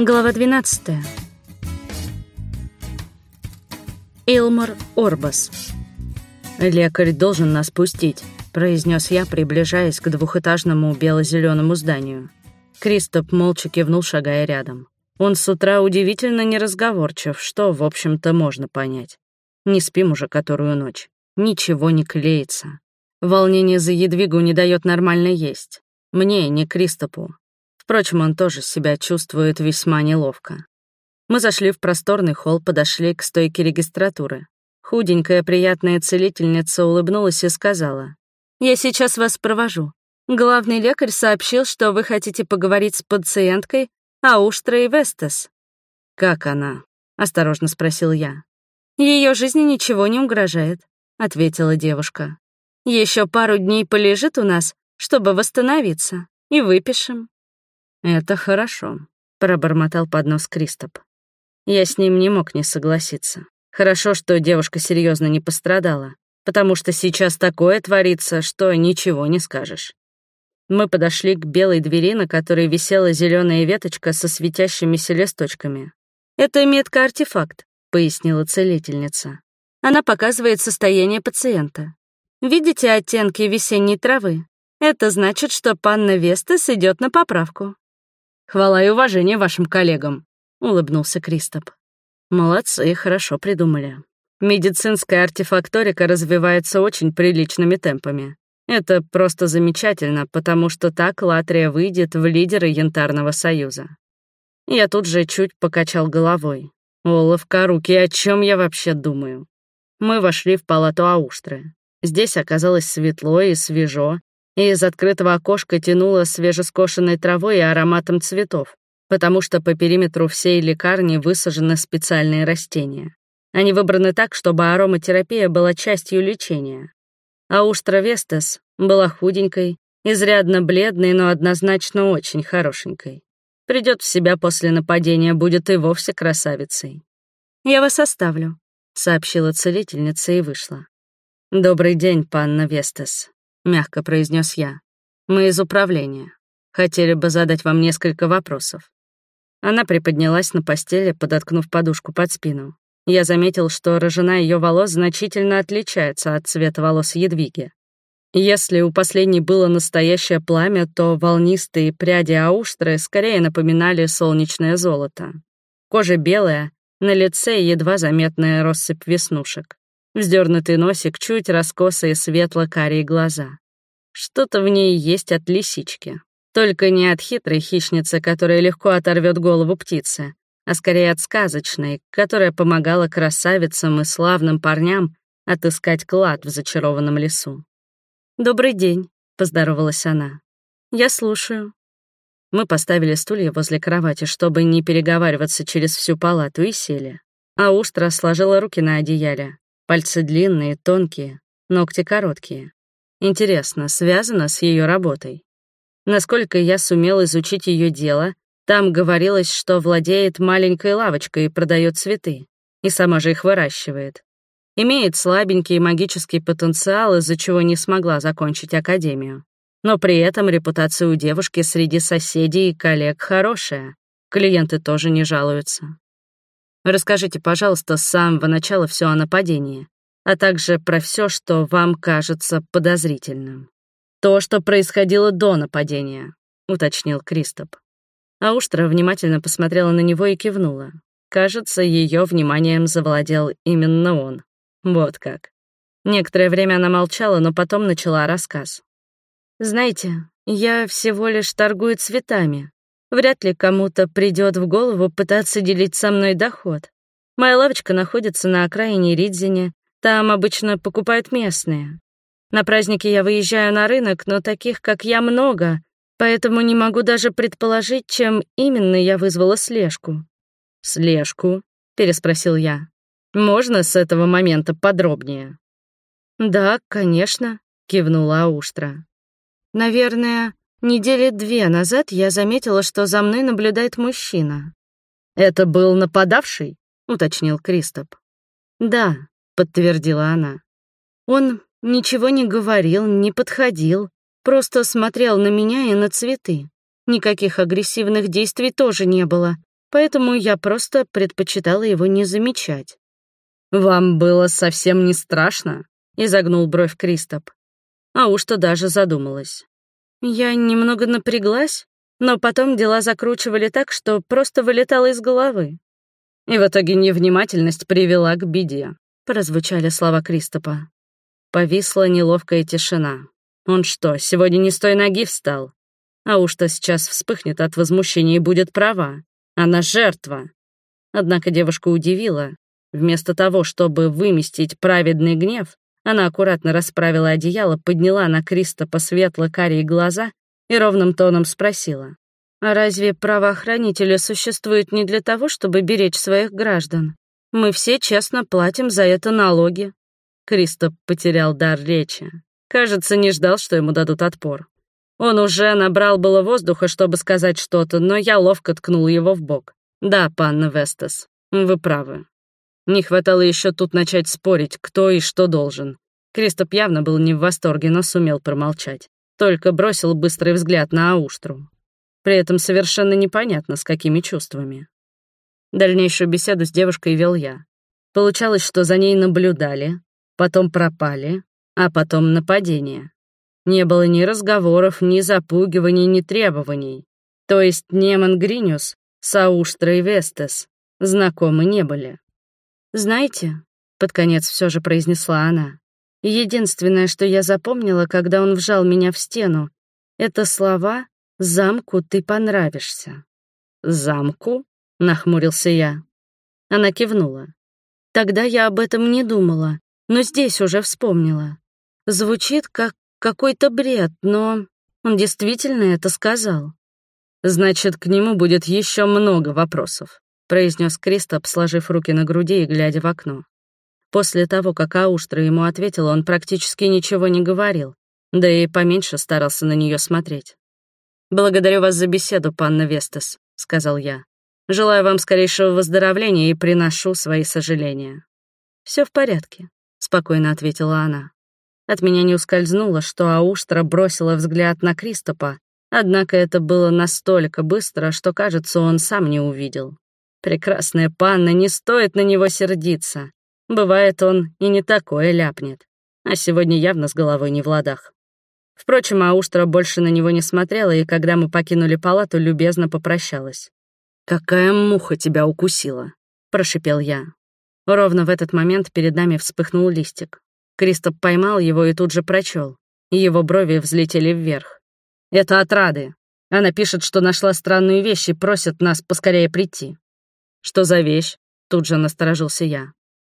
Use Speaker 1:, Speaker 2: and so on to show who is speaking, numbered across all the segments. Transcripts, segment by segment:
Speaker 1: Глава 12. Илмар Орбас. «Лекарь должен нас пустить», — произнес я, приближаясь к двухэтажному бело-зеленому зданию. Кристоп молча кивнул, шагая рядом. Он с утра удивительно неразговорчив, что, в общем-то, можно понять. Не спим уже которую ночь. Ничего не клеится. Волнение за едвигу не дает нормально есть. Мне, не Кристопу. Впрочем, он тоже себя чувствует весьма неловко. Мы зашли в просторный холл, подошли к стойке регистратуры. Худенькая приятная целительница улыбнулась и сказала. «Я сейчас вас провожу. Главный лекарь сообщил, что вы хотите поговорить с пациенткой Ауштрой Вестес». «Как она?» — осторожно спросил я. Ее жизни ничего не угрожает», — ответила девушка. Еще пару дней полежит у нас, чтобы восстановиться, и выпишем». «Это хорошо», — пробормотал под нос Кристоп. Я с ним не мог не согласиться. Хорошо, что девушка серьезно не пострадала, потому что сейчас такое творится, что ничего не скажешь. Мы подошли к белой двери, на которой висела зеленая веточка со светящимися листочками. «Это метка-артефакт», — пояснила целительница. «Она показывает состояние пациента. Видите оттенки весенней травы? Это значит, что панна Вестес идет на поправку. «Хвала и уважение вашим коллегам», — улыбнулся Кристоп. «Молодцы, хорошо придумали. Медицинская артефакторика развивается очень приличными темпами. Это просто замечательно, потому что так Латрия выйдет в лидеры Янтарного Союза». Я тут же чуть покачал головой. Оловка, руки, о чем я вообще думаю? Мы вошли в палату Ауштры. Здесь оказалось светло и свежо, и из открытого окошка тянуло свежескошенной травой и ароматом цветов, потому что по периметру всей лекарни высажены специальные растения. Они выбраны так, чтобы ароматерапия была частью лечения. А Уштра Вестес была худенькой, изрядно бледной, но однозначно очень хорошенькой. Придет в себя после нападения, будет и вовсе красавицей. «Я вас оставлю», — сообщила целительница и вышла. «Добрый день, панна Вестес», мягко произнес я. «Мы из управления. Хотели бы задать вам несколько вопросов». Она приподнялась на постели, подоткнув подушку под спину. Я заметил, что рожена ее волос значительно отличается от цвета волос Едвиги. Если у последней было настоящее пламя, то волнистые пряди ауштры скорее напоминали солнечное золото. Кожа белая, на лице едва заметная россыпь веснушек. Вздернутый носик, чуть раскосые светло-карие глаза. Что-то в ней есть от лисички. Только не от хитрой хищницы, которая легко оторвет голову птицы, а скорее от сказочной, которая помогала красавицам и славным парням отыскать клад в зачарованном лесу. «Добрый день», — поздоровалась она. «Я слушаю». Мы поставили стулья возле кровати, чтобы не переговариваться через всю палату, и сели. А Уштра сложила руки на одеяле. Пальцы длинные, тонкие, ногти короткие. Интересно, связано с ее работой. Насколько я сумел изучить ее дело, там говорилось, что владеет маленькой лавочкой и продает цветы, и сама же их выращивает. Имеет слабенький магический потенциал, из-за чего не смогла закончить академию. Но при этом репутация у девушки среди соседей и коллег хорошая. Клиенты тоже не жалуются. Расскажите, пожалуйста, с самого начала все о нападении а также про все, что вам кажется подозрительным. То, что происходило до нападения, уточнил Кристоп. Ауштра внимательно посмотрела на него и кивнула. Кажется, ее вниманием завладел именно он. Вот как. Некоторое время она молчала, но потом начала рассказ. «Знаете, я всего лишь торгую цветами. Вряд ли кому-то придет в голову пытаться делить со мной доход. Моя лавочка находится на окраине Ридзине, там обычно покупают местные. На праздники я выезжаю на рынок, но таких, как я, много, поэтому не могу даже предположить, чем именно я вызвала слежку». «Слежку?» — переспросил я. «Можно с этого момента подробнее?» «Да, конечно», — кивнула Ауштра. «Наверное, недели две назад я заметила, что за мной наблюдает мужчина». «Это был нападавший?» — уточнил Кристоп. «Да», подтвердила она. Он ничего не говорил, не подходил, просто смотрел на меня и на цветы. Никаких агрессивных действий тоже не было. поэтому я просто предпочитала его не замечать.
Speaker 2: «Вам было совсем не страшно?» — изогнул бровь Кристоп.
Speaker 1: А уж-то даже задумалась. Я немного напряглась, но потом дела закручивали так, что просто вылетало из головы.
Speaker 2: И в итоге невнимательность привела к беде,
Speaker 1: прозвучали слова Кристопа.
Speaker 2: Повисла неловкая тишина. Он что, сегодня не с той ноги встал? А уж-то сейчас вспыхнет от возмущения и будет права. Она жертва. Однако девушка удивила. Вместо того, чтобы выместить праведный гнев, она аккуратно расправила одеяло, подняла на Кристопа светло-карие глаза и ровным тоном спросила.
Speaker 1: А разве правоохранители существуют не для того, чтобы беречь своих граждан? Мы все честно платим за это налоги.
Speaker 2: Кристоп потерял дар речи. Кажется, не ждал, что ему дадут отпор. Он уже набрал было воздуха, чтобы сказать что-то, но я ловко ткнул его в бок. «Да, панна Вестас, вы правы. Не хватало еще тут начать спорить, кто и что должен». Кристоп явно был не в восторге, но сумел промолчать. Только бросил быстрый взгляд на Ауштру. При этом совершенно непонятно, с какими чувствами. Дальнейшую беседу с девушкой вел я. Получалось, что за ней наблюдали, потом пропали, а потом нападение. Не было ни разговоров, ни запугиваний, ни требований. То есть Неман Гриниус с Ауштрой Вестес знакомы не были.
Speaker 1: «Знаете», — под конец все же произнесла она, «единственное, что я запомнила, когда он вжал меня в стену, это слова «Замку ты понравишься».
Speaker 2: «Замку?» — нахмурился я.
Speaker 1: Она кивнула. Тогда я об этом не думала, но здесь уже вспомнила. Звучит как какой-то бред, но он действительно это сказал.
Speaker 2: «Значит, к нему будет еще много вопросов», — произнес Кристоп, сложив руки на груди и глядя в окно. После того, как Ауштра ему ответила, он практически ничего не говорил, да и поменьше старался на нее смотреть. «Благодарю вас за беседу, панна Вестес», — сказал я. «Желаю вам скорейшего выздоровления и приношу свои сожаления».
Speaker 1: Все в порядке», — спокойно ответила она.
Speaker 2: От меня не ускользнуло, что Ауштра бросила взгляд на Кристопа, однако это было настолько быстро, что, кажется, он сам не увидел. Прекрасная панна, не стоит на него сердиться. Бывает, он и не такое ляпнет. А сегодня явно с головой не в ладах. Впрочем, Ауштра больше на него не смотрела, и когда мы покинули палату, любезно попрощалась. «Какая муха тебя укусила?» — прошипел я. Ровно в этот момент перед нами вспыхнул листик. Кристоп поймал его и тут же прочел. Его брови взлетели вверх. «Это от Рады. Она пишет, что нашла странную вещь и просит нас поскорее прийти». «Что за вещь?» — тут же насторожился я.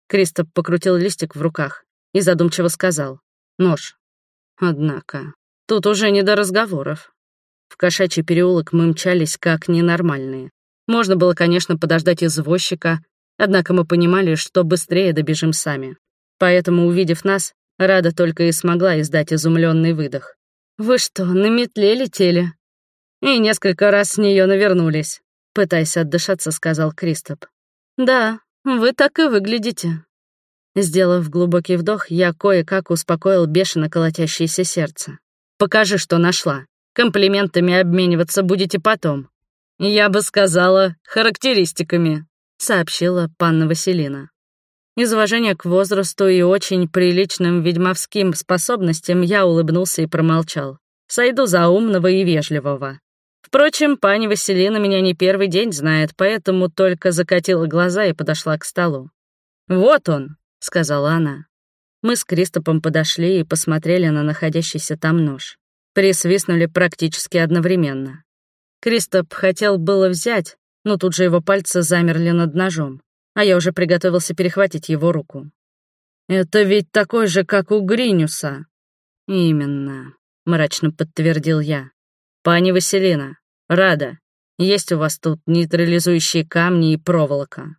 Speaker 2: Кристоп покрутил листик в руках и задумчиво сказал. «Нож. Однако, тут уже не до разговоров. В кошачий переулок мы мчались как ненормальные. Можно было, конечно, подождать извозчика, однако мы понимали, что быстрее добежим сами. Поэтому, увидев нас, Рада только и смогла издать изумленный выдох. «Вы что, на метле летели?» И несколько раз с нее навернулись, пытаясь отдышаться, сказал Кристоп. «Да, вы так и выглядите», Сделав глубокий вдох, я кое-как успокоил бешено колотящееся сердце. «Покажи, что нашла. Комплиментами обмениваться будете потом». «Я бы сказала, характеристиками», — сообщила панна Василина. Из уважения к возрасту и очень приличным ведьмовским способностям я улыбнулся и промолчал. Сойду за умного и вежливого. Впрочем, пани Василина меня не первый день знает, поэтому только закатила глаза и подошла к столу. «Вот он», — сказала она. Мы с Кристопом подошли и посмотрели на находящийся там нож. Присвистнули практически одновременно. Кристоп хотел было взять, но тут же его пальцы замерли над ножом, а я уже приготовился перехватить его руку. «Это ведь такой же, как у Гринюса». «Именно», — мрачно подтвердил я. «Пани Василина, рада. Есть у вас тут нейтрализующие камни и проволока.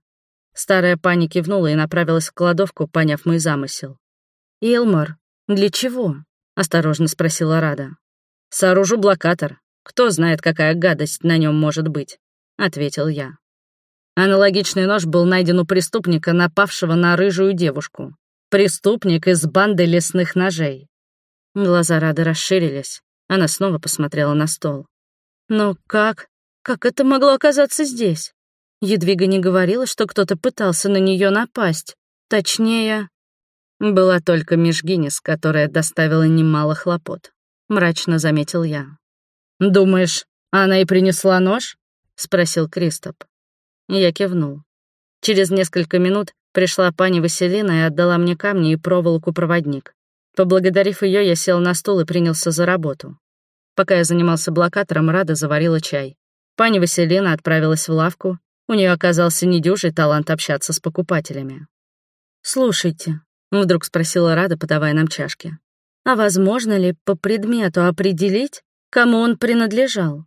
Speaker 2: Старая пани кивнула и направилась в кладовку, поняв мой замысел. «Илмар, для чего?» — осторожно спросила Рада. «Сооружу блокатор. Кто знает, какая гадость на нем может быть», — ответил я. Аналогичный нож был найден у преступника, напавшего на рыжую девушку. Преступник из банды лесных ножей. Глаза Рады расширились. Она снова посмотрела на стол. «Но как? Как это могло оказаться здесь?»
Speaker 1: Едвига не говорила, что кто-то пытался на нее напасть. Точнее, была только Межгинис, которая доставила немало хлопот. Мрачно заметил я. «Думаешь, она и принесла нож?» — спросил Кристоп. Я кивнул. Через несколько минут пришла пани Василина и отдала мне камни и проволоку-проводник. Поблагодарив ее, я сел на стул и принялся за работу. Пока я занимался блокатором, Рада заварила чай. Пани Василина отправилась в лавку, у нее оказался недюжий талант общаться с покупателями. «Слушайте», — вдруг спросила Рада, подавая нам чашки, «а возможно ли по предмету определить, кому он принадлежал?»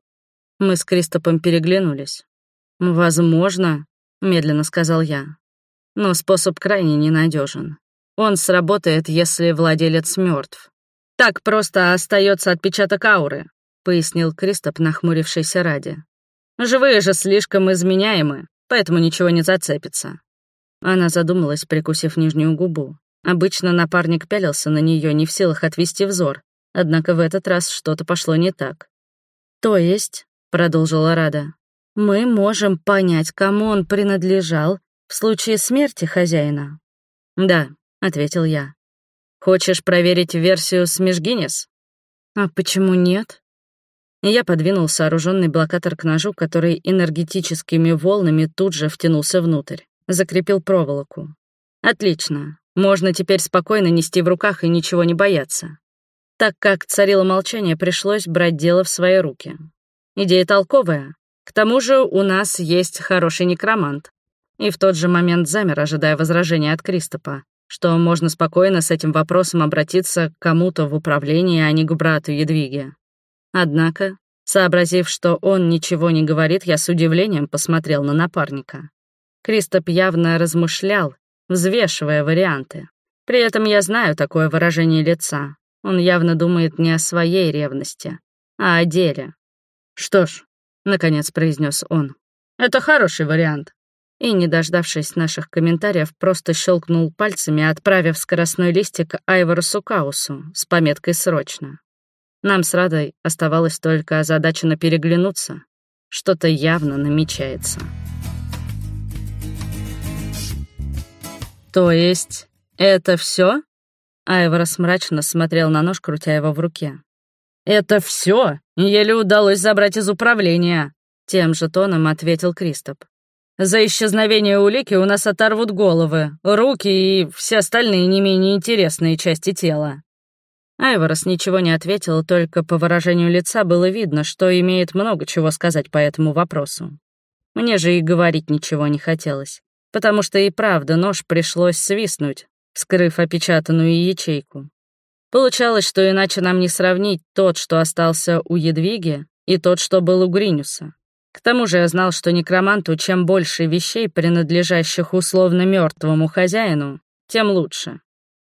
Speaker 1: Мы с Кристопом переглянулись. «Возможно», — медленно сказал я, «но способ крайне ненадежен. Он сработает, если владелец мертв. Так просто остается отпечаток ауры», — пояснил Кристоп, нахмурившийся ради. Живые же слишком изменяемы, поэтому ничего не зацепится». Она задумалась, прикусив нижнюю губу. Обычно напарник пялился на нее, не в силах отвести взор, однако в этот раз что-то пошло не так. «То есть», — продолжила Рада, — «мы можем понять, кому он принадлежал в случае смерти хозяина?» «Да», — ответил я. «Хочешь проверить версию с Межгинес?» «А почему нет?» Я подвинул сооруженный блокатор к ножу, который энергетическими волнами тут же втянулся внутрь. Закрепил проволоку. Отлично. Можно теперь спокойно нести в руках и ничего не бояться. Так как царило молчание, пришлось брать дело в свои руки. Идея толковая. К тому же у нас есть хороший некромант. И в тот же момент замер, ожидая возражения от Кристопа, что можно спокойно с этим вопросом обратиться к кому-то в управлении, а не к брату Едвиге. Однако, сообразив, что он ничего не говорит, я с удивлением посмотрел на напарника. Кристоп явно размышлял, взвешивая варианты. При этом я знаю такое выражение лица. Он явно думает не о своей ревности, а о деле. «Что ж», — наконец произнес он, — «это хороший вариант». И, не дождавшись наших комментариев, просто щелкнул пальцами, отправив скоростной листик Айвору Сукаусу с пометкой «Срочно». Нам с Радой оставалось только озадаченно переглянуться. Что-то явно намечается. «То есть это все? Айворос мрачно смотрел на нож, крутя его в руке. «Это все? Еле удалось забрать из управления», — тем же тоном ответил Кристоп. «За исчезновение улики у нас оторвут головы, руки и все остальные не менее интересные части тела». Айворос ничего не ответил, только по выражению лица было видно, что имеет много чего сказать по этому вопросу. Мне же и говорить ничего не хотелось, потому что и правда нож пришлось свистнуть, скрыв опечатанную ячейку. Получалось, что иначе нам не сравнить тот, что остался у Едвиги, и тот, что был у Гринюса. К тому же я знал, что некроманту чем больше вещей, принадлежащих условно мертвому хозяину, тем лучше.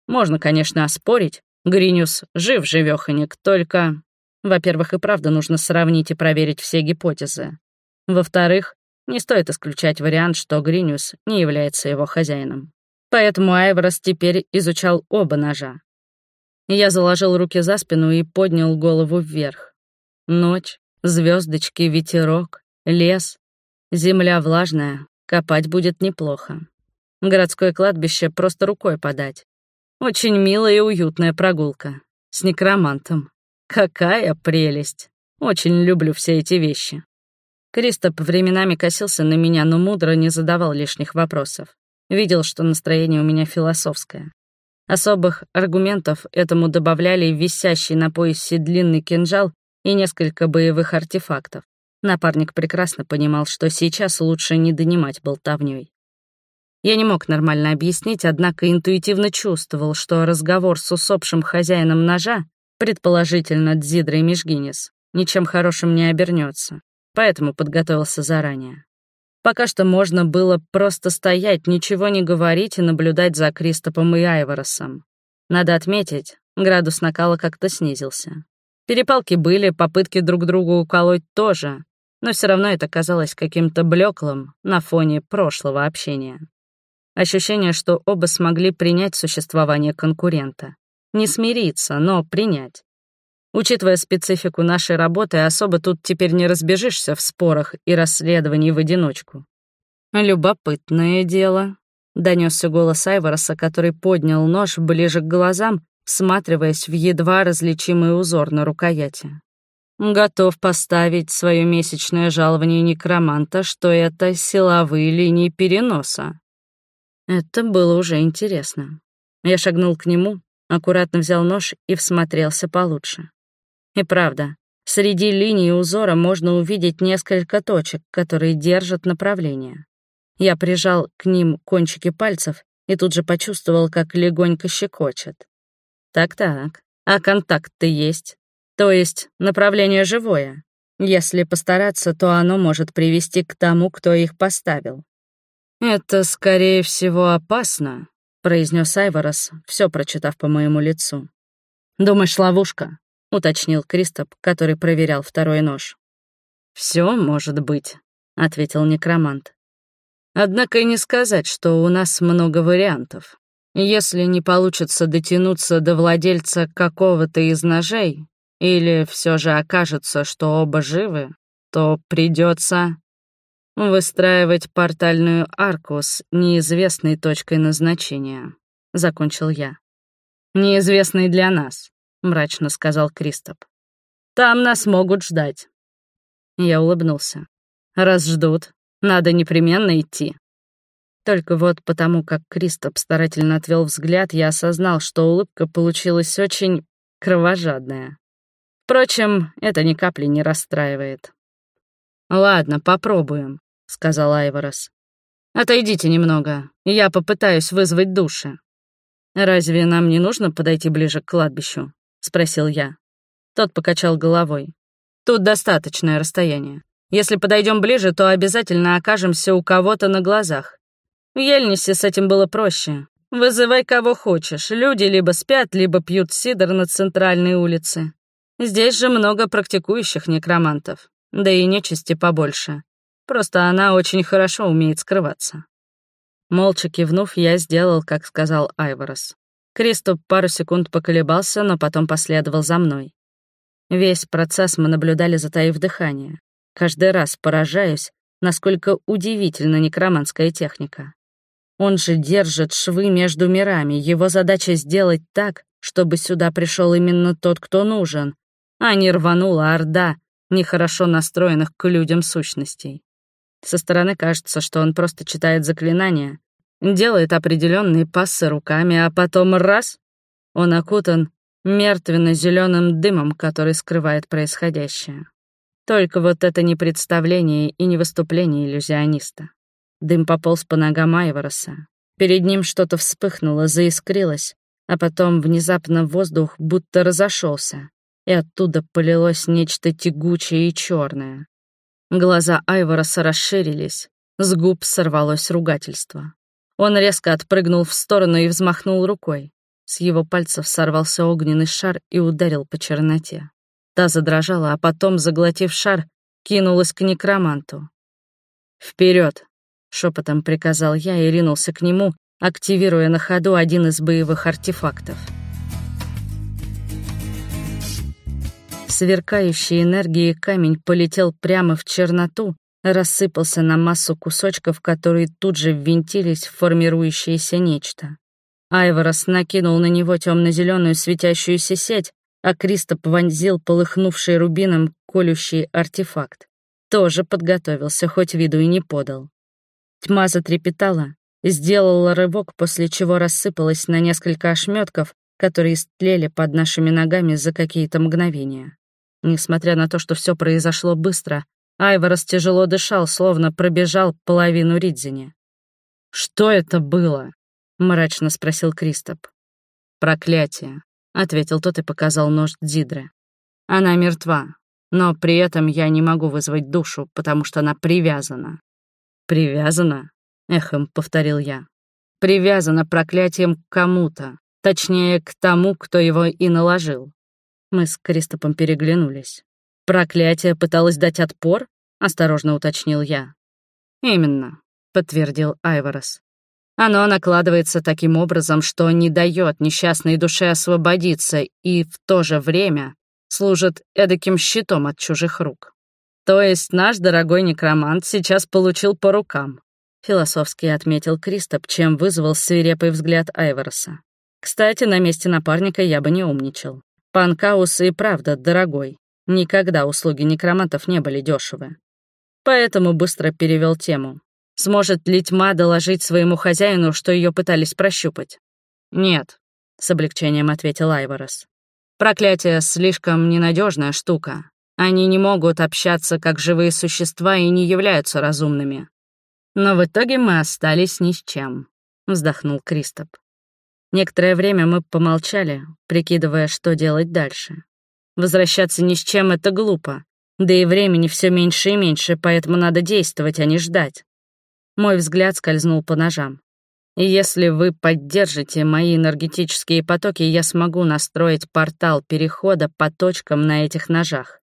Speaker 1: Можно, конечно, оспорить, Гриниус жив-живёхонек, только... Во-первых, и правда нужно сравнить и проверить все гипотезы. Во-вторых, не стоит исключать вариант, что Гриниус не является его хозяином. Поэтому Айврос теперь изучал оба ножа. Я заложил руки за спину и поднял голову вверх. Ночь, звездочки, ветерок, лес, земля влажная, копать будет неплохо. Городское кладбище просто рукой подать. Очень милая и уютная прогулка. С некромантом. Какая прелесть. Очень люблю все эти вещи. Кристоп временами косился на меня, но мудро не задавал лишних вопросов. Видел, что настроение у меня философское. Особых аргументов этому добавляли висящий на поясе длинный кинжал и несколько боевых артефактов. Напарник прекрасно понимал, что сейчас лучше не донимать болтовнёй. Я не мог нормально объяснить, однако интуитивно чувствовал, что разговор с усопшим хозяином ножа, предположительно Дзидрой Межгинес, ничем хорошим не обернется, поэтому подготовился заранее. Пока что можно было просто стоять, ничего не говорить и наблюдать за Кристопом и Айворосом. Надо отметить, градус накала как-то снизился. Перепалки были, попытки друг другу уколоть тоже, но все равно это казалось каким-то блеклым на фоне прошлого общения. Ощущение, что оба смогли принять существование конкурента. Не смириться, но принять. Учитывая специфику нашей работы, особо тут теперь не разбежишься в спорах и расследовании в одиночку. «Любопытное дело», — донесся голос Айвороса, который поднял нож ближе к глазам, всматриваясь в едва различимый узор на рукояти. «Готов поставить свое месячное жалование некроманта, что это силовые линии переноса». Это было уже интересно. Я шагнул к нему, аккуратно взял нож и всмотрелся получше. И правда, среди линий узора можно увидеть несколько точек, которые держат направление. Я прижал к ним кончики пальцев и тут же почувствовал, как легонько щекочет. Так-так, а контакт-то есть. То есть направление живое. Если постараться, то оно может привести к тому, кто их поставил. «Это, скорее всего, опасно», — произнес Айворос, все прочитав по моему лицу. «Думаешь, ловушка?» — уточнил Кристоп, который проверял второй нож. Все может быть», — ответил некромант. Однако и не сказать, что у нас много вариантов. Если не получится дотянуться до владельца какого-то из ножей, или все же окажется, что оба живы, то придется выстраивать портальную арку с неизвестной точкой назначения, закончил я. Неизвестной для нас, мрачно сказал Кристоп. Там нас могут ждать. Я улыбнулся. Раз ждут, надо непременно идти. Только вот потому, как Кристоп старательно отвел взгляд, я осознал, что улыбка получилась очень кровожадная. Впрочем, это ни капли не расстраивает. «Ладно, попробуем», — сказал Айворос. «Отойдите немного, я попытаюсь вызвать души». «Разве нам не нужно подойти ближе к кладбищу?» — спросил я. Тот покачал головой. «Тут достаточное расстояние. Если подойдем ближе, то обязательно окажемся у кого-то на глазах. В Ельнисе с этим было проще. Вызывай кого хочешь. Люди либо спят, либо пьют сидр на центральной улице. Здесь же много практикующих некромантов. Да и нечисти побольше. Просто она очень хорошо умеет скрываться. Молча кивнув, я сделал, как сказал Айворос. Кристоп пару секунд поколебался, но потом последовал за мной. Весь процесс мы наблюдали, затаив дыхание. Каждый раз поражаюсь, насколько удивительна некроманская техника. Он же держит швы между мирами, его задача сделать так, чтобы сюда пришел именно тот, кто нужен, а не рванула орда нехорошо настроенных к людям сущностей. Со стороны кажется, что он просто читает заклинания, делает определенные пассы руками, а потом раз — он окутан мертвенно-зеленым дымом, который скрывает происходящее. Только вот это не представление и не выступление иллюзиониста. Дым пополз по ногам Айвороса. Перед ним что-то вспыхнуло, заискрилось, а потом внезапно воздух будто разошелся, и оттуда полилось нечто тягучее и черное. Глаза Айвороса расширились, с губ сорвалось ругательство. Он резко отпрыгнул в сторону и взмахнул рукой. С его пальцев сорвался огненный шар и ударил по черноте. Та задрожала, а потом, заглотив шар, кинулась к некроманту. Вперед! шепотом приказал я и ринулся к нему, активируя на ходу один из боевых артефактов. Сверкающий энергией камень полетел прямо в черноту, рассыпался на массу кусочков, которые тут же ввинтились в формирующееся нечто. Айворос накинул на него темно-зеленую светящуюся сеть, а Кристоп вонзил полыхнувший рубином колющий артефакт. Тоже подготовился, хоть виду и не подал. Тьма затрепетала, сделала рывок, после чего рассыпалась на несколько ошметков, которые стлели под нашими ногами за какие-то мгновения. Несмотря на то, что все произошло быстро, Айворос тяжело дышал, словно пробежал половину Ридзини. «Что это было?» — мрачно спросил Кристоп. «Проклятие», — ответил тот и показал нож Дзидры. «Она мертва, но при этом я не могу вызвать душу, потому что она привязана». «Привязана?» — эхом повторил я. «Привязана проклятием к кому-то, точнее, к тому, кто его и наложил». Мы с Кристопом переглянулись. «Проклятие пыталось дать отпор?» — осторожно уточнил я. «Именно», — подтвердил Айворос. Оно накладывается таким образом, что не дает несчастной душе освободиться и в то же время служит эдаким щитом от чужих рук. То есть наш дорогой некромант сейчас получил по рукам. — философски отметил Кристоп, чем вызвал свирепый взгляд Айвороса. «Кстати, на месте напарника я бы не умничал. Панкаус и правда дорогой. Никогда услуги некромантов не были дешевы. Поэтому быстро перевел тему. Сможет ли тьма доложить своему хозяину, что ее пытались прощупать? Нет, с облегчением ответил Айворос. Проклятие слишком ненадежная штука. Они не могут общаться как живые существа и не являются разумными. Но в итоге мы остались ни с чем, вздохнул Кристоп. Некоторое время мы помолчали, прикидывая, что делать дальше. Возвращаться ни с чем — это глупо. Да и времени все меньше и меньше, поэтому надо действовать, а не ждать. Мой взгляд скользнул по ножам. И если вы поддержите мои энергетические потоки, я смогу настроить портал перехода по точкам на этих ножах.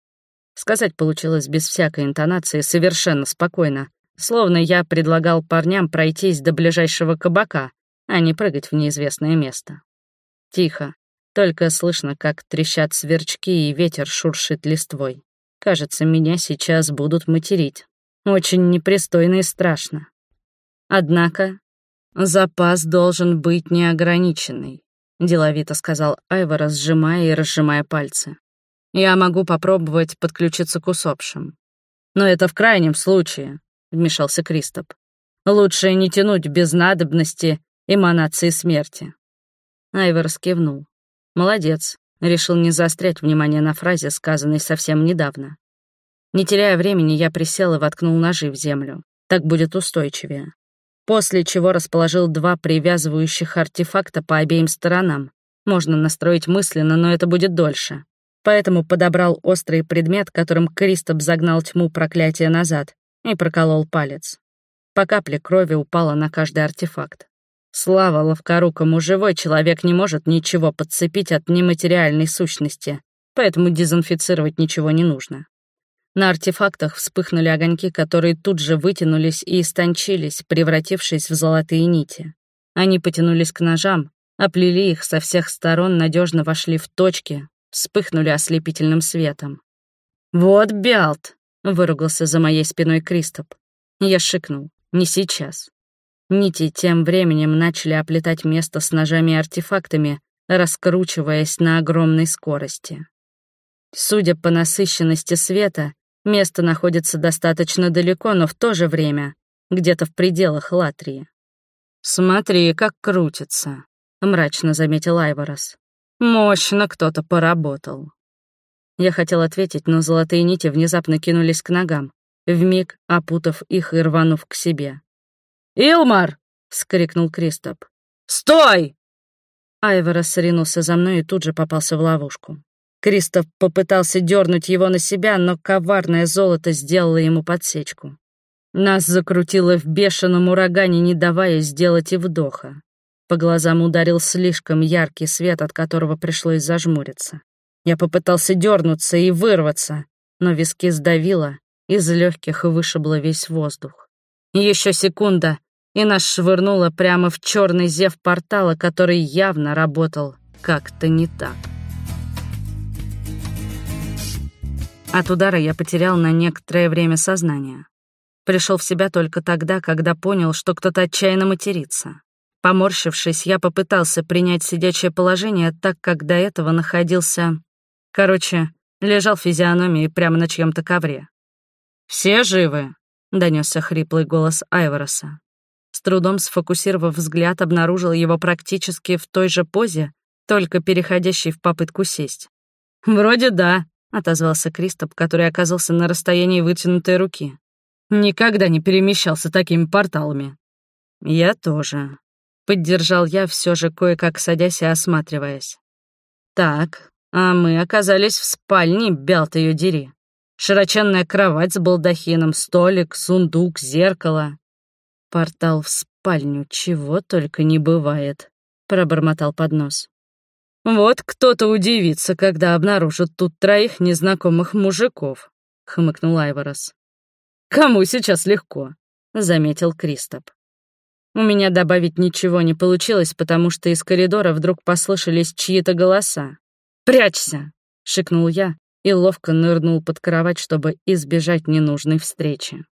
Speaker 1: Сказать получилось без всякой интонации, совершенно спокойно, словно я предлагал парням пройтись до ближайшего кабака, а не прыгать в неизвестное место. Тихо, только слышно, как трещат сверчки и ветер шуршит листвой. Кажется, меня сейчас будут материть. Очень непристойно и страшно. Однако запас должен быть неограниченный, деловито сказал Айвора, сжимая и разжимая пальцы. Я могу попробовать подключиться к усопшим. Но это в крайнем случае, вмешался Кристоп. Лучше не тянуть без надобности эманации смерти. Айвор кивнул. Молодец, решил не заострять внимание на фразе, сказанной совсем недавно. Не теряя времени, я присел и воткнул ножи в землю. Так будет устойчивее. После чего расположил два привязывающих артефакта по обеим сторонам. Можно настроить мысленно, но это будет дольше. Поэтому подобрал острый предмет, которым Кристоп загнал тьму проклятия назад, и проколол палец. По капле крови упала на каждый артефакт. Слава ловкорукому, живой человек не может ничего подцепить от нематериальной сущности, поэтому дезинфицировать ничего не нужно. На артефактах вспыхнули огоньки, которые тут же вытянулись и истончились, превратившись в золотые нити. Они потянулись к ножам, оплели их со всех сторон, надежно вошли в точки, вспыхнули ослепительным светом. «Вот Бялт!» — выругался за моей спиной Кристоп. Я шикнул. «Не сейчас». Нити тем временем начали оплетать место с ножами и артефактами, раскручиваясь на огромной скорости. Судя по насыщенности света, место находится достаточно далеко, но в то же время где-то в пределах Латрии. «Смотри, как крутится», — мрачно заметил Айворос. «Мощно кто-то поработал». Я хотел ответить, но золотые нити внезапно кинулись к ногам, вмиг опутав их и рванув к себе. «Илмар!» — вскрикнул Кристоп. «Стой!» Айворос ринулся за мной и тут же попался в ловушку. Кристоп попытался дернуть его на себя, но коварное золото сделало ему подсечку. Нас закрутило в бешеном урагане, не давая сделать и вдоха. По глазам ударил слишком яркий свет, от которого пришлось зажмуриться. Я попытался дернуться и вырваться, но виски сдавило, из легких вышибло весь воздух. Еще секунда, и нас швырнуло прямо в черный зев портала, который явно работал как-то не так. От удара я потерял на некоторое время сознание. Пришел в себя только тогда, когда понял, что кто-то отчаянно матерится. Поморщившись, я попытался принять сидячее положение, так как до этого находился... Короче, лежал физиономией прямо на чьем-то ковре. «Все живы?» — донесся хриплый голос Айвороса. С трудом сфокусировав взгляд, обнаружил его практически в той же позе, только переходящей в попытку сесть. «Вроде да», — отозвался Кристоп, который оказался на расстоянии вытянутой руки. «Никогда не перемещался такими порталами». «Я тоже», — поддержал я, все же кое-как садясь и осматриваясь. «Так, а мы оказались в спальне, бялт ее дери. Широченная кровать с балдахином, столик, сундук, зеркало. Портал в спальню, чего только не бывает, пробормотал под нос. Вот кто-то удивится, когда обнаружит тут троих незнакомых мужиков, хмыкнул Айворос. Кому сейчас легко, заметил Кристоп. У меня добавить ничего не получилось, потому что из коридора вдруг послышались чьи-то голоса. «Прячься!» — шикнул я и ловко нырнул под кровать, чтобы избежать ненужной встречи.